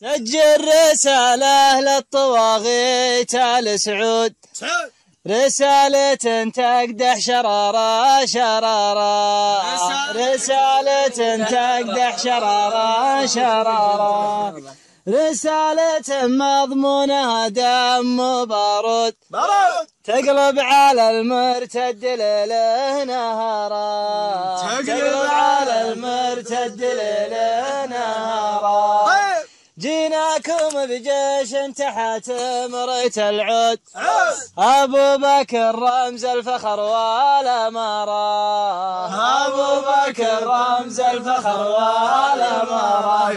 سجل رسالة للطواغيت آل سعود. رسالة تقدح شرارة شرارة رسالة. تقدح شرارة شرارة رسالة مضمونها دم بارود تقلب على المرتد ليلة نهارا. تقلب على المرتد ليلة جيناكم بجيش تحت مريت العود. أبو بكر رمز الفخر والأمارة. أبو بكر رمز الفخر والأمارة.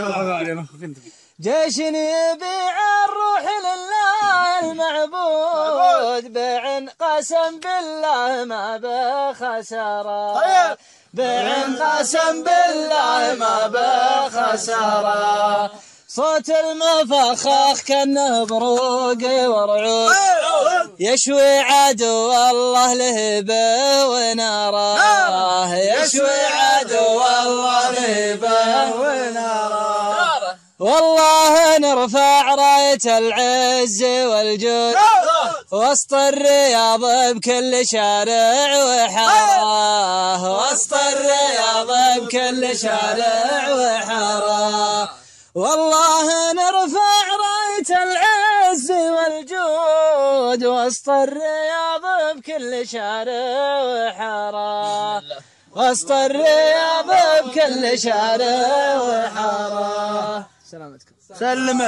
جيش يبيع الروح لله المعبود. بعن قسم بالله ما بخسارة بعن قسم بالله ما بخسارة صوت المفخخ كانه بروق ورعود يشوي عدو الله لهبه وناره يشوي عدو الله لهبه وناره والله نرفع راية العز والجود. وسط الرياض بكل شارع وحارة وسط الرياض بكل شارع وحارة والله نرفع راية العز والجود وسط الرياض بكل شارع وحارة. وسط الرياض بكل شارع وحارة. سلامتكم. سلم